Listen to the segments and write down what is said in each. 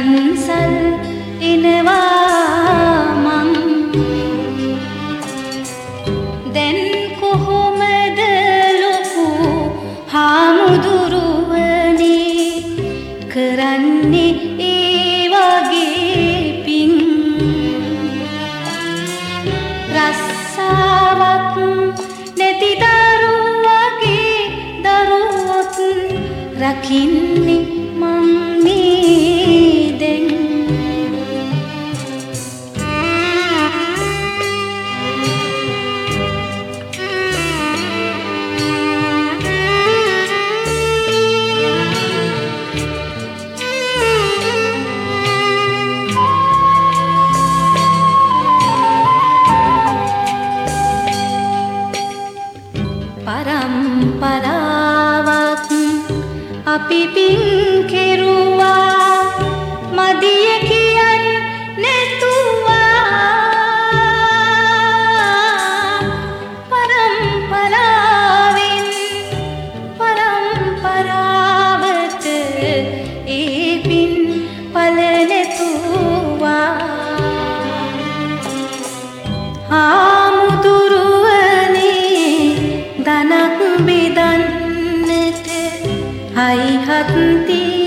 පන්සල් එනවා මං. දැන් කොහොමද ලොකු හාමුදුරුවනේ කරන්නේ ඒ වගේ පින්? රස්සාවක් නැති දරුවගේ දරුවොත් රකින්නේ අපි පින් කෙරුවා මදිය කියන් නැතුවා. පරම්පරාවෙන් පරම්පරාවට ඒ පින් පල නැතුවා. හාමුදුරුවනේ হাতন্তি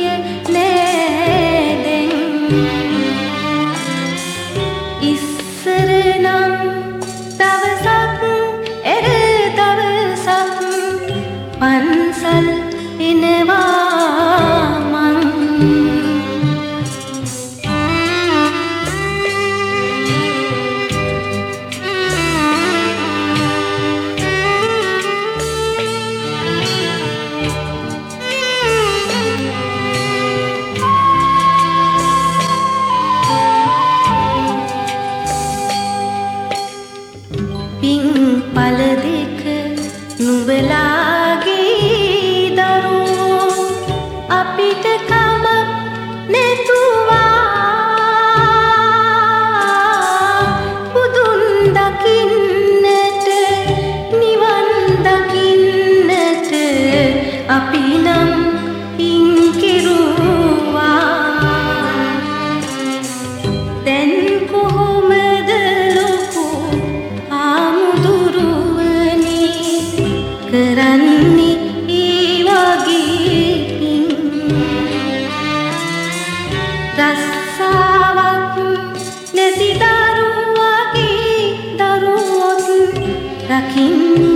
පින් පල දෙක නුඹලාගේ දරුවෝ අපිට කමක් නැතුවා. බුදුන් දකින්නට 낯사왔고 내 뒤다루와 기다루었고 나 김이